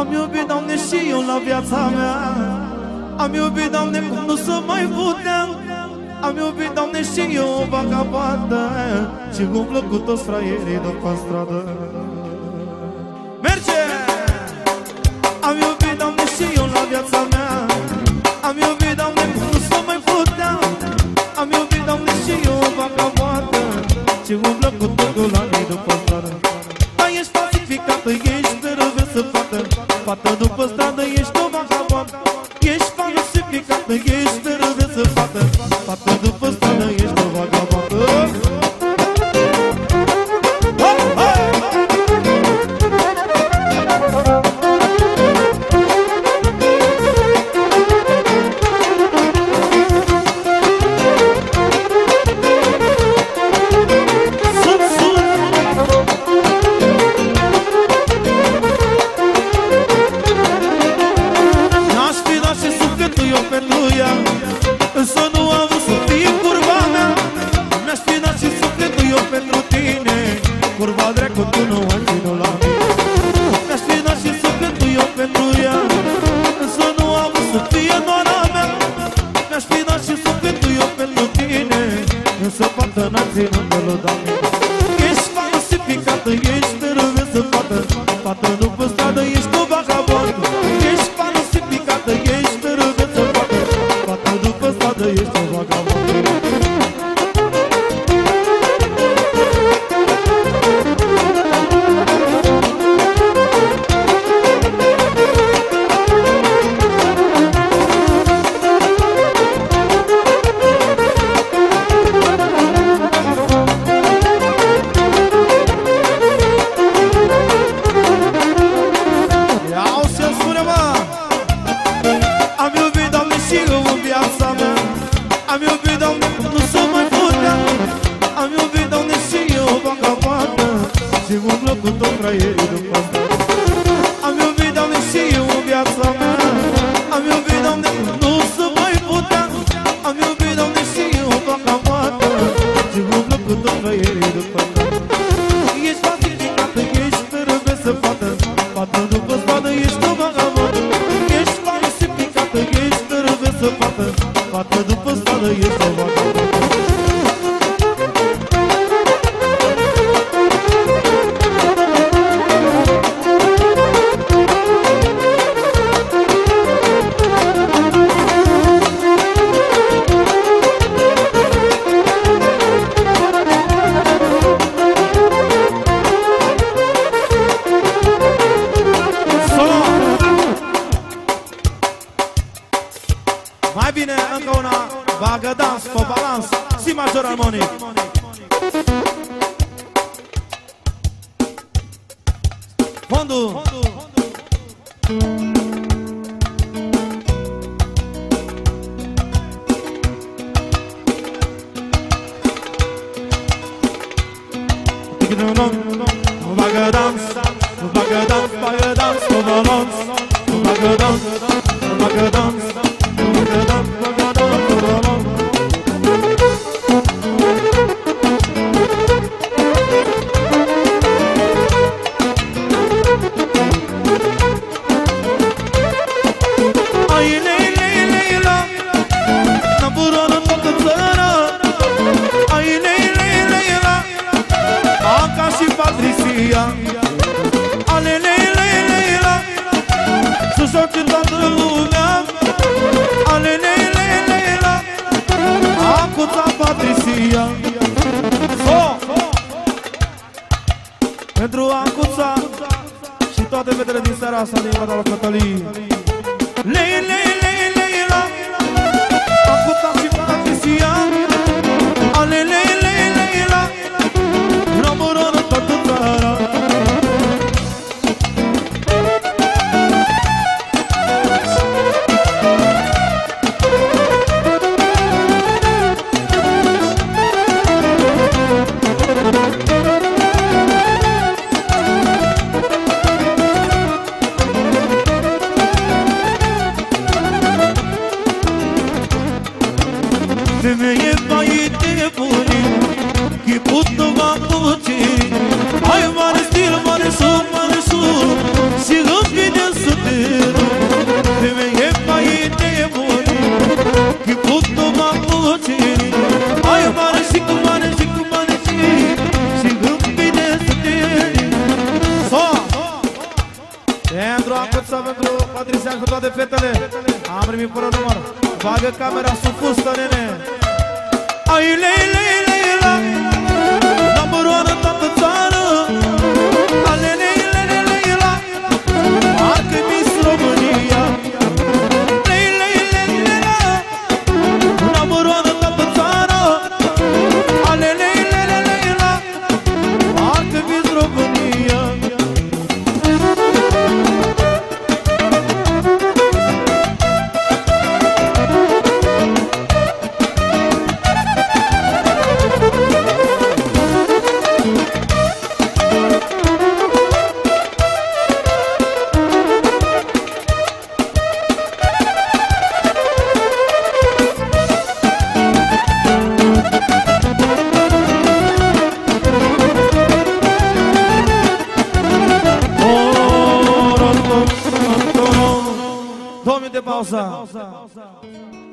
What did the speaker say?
Am iubit, Doamne, și eu la viața mea. Am iubit, Doamne, cum nu să mai puteam Am iubit, Doamne, și eu o vagabandă Și umblă cu toți fraierii după stradă. Merge! Am iubit, Doamne, și eu la viața mea. Am iubit, Doamne, cum nu să mai puteam Am iubit, Doamne, și eu o vagabandă Și umblă cu totul falsificată, Curva dreacu tu nu ai ținut la mine. Mi-aș fi dat și sufletul eu pentru ea Însă nu am vrut să fie doar a mea. Mi-aș fi dat și sufletul eu pentru tine Însă fată n-a ținut de la mine Ești falsificată, ești nervioasă, fată Și umblă cu tot fraierii după asta Am iubit, Doamne, și eu în viața mea. Am iubit, Doamne, cum nu se mai putea. Am iubit, Doamne, și eu o vagabandă Și umblă cu tot fraierii după asta Ești falsificată, ești nervioasă, fată Fată după spadă, ești o vagabondă. Ești falsificată, ești nervioasă, fată Fată după spadă, ești o vagabondă balanço, com balanço, se major harmônico. Rondo. Bagadans, bagadans, bagadans, bagadans, bagadans, bagadans. Să joace toată lumea. Ale lei, lei, lei, la. Ancuța Patricia So! Pentru Ancuța Și toate fetele din seara asta din Vada la Cătălin. Lei, lei, lei, lei, la. Ancuța și Patricia Demeye kayıtı buni Ki putuma puti Hayvan stil marisu marisu Sigıp giden sıtıru Demeye kayıtı buni Ki putuma puti Hayvan sikman sikman Sigıp giden sıtıru So Dendro akut sabendro Padri sen kutu de fetale Amrimi puralu Bagă camera sub fustă, nene pausa.